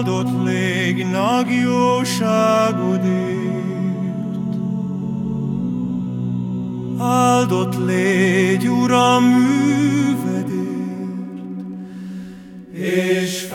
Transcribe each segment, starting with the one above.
áldott légy nagy jóságodért. Áldott légy, Uram, művedért, és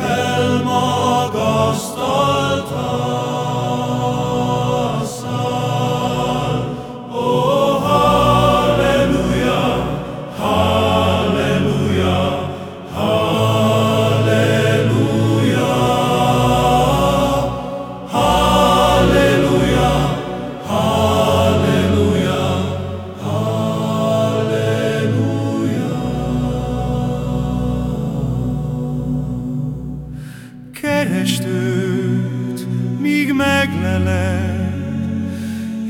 Keresd őt, míg megleled,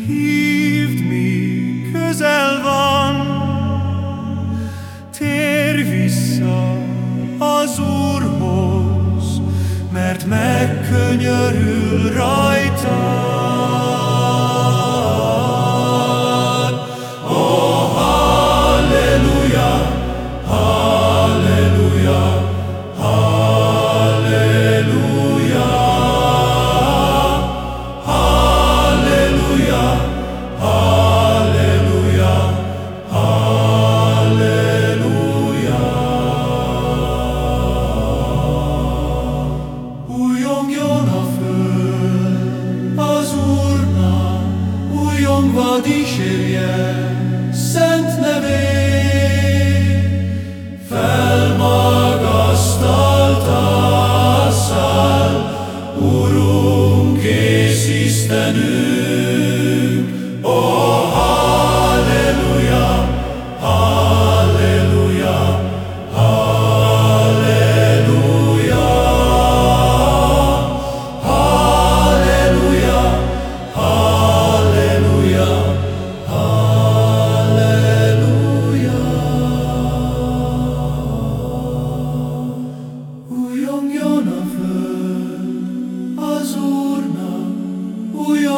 hívd, míg közel van. Térj vissza az Úrhoz, mert megkönyörül rajtad. Újongva dísérje szent nevét, felmagasztalta szál, Urunk és Istenünk,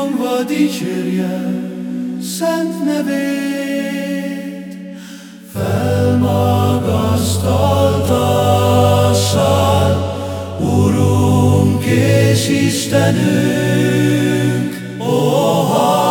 Szomba dicsérje szent nevét, felmagasztaltassal, Urunk és Istenünk, ó, oh,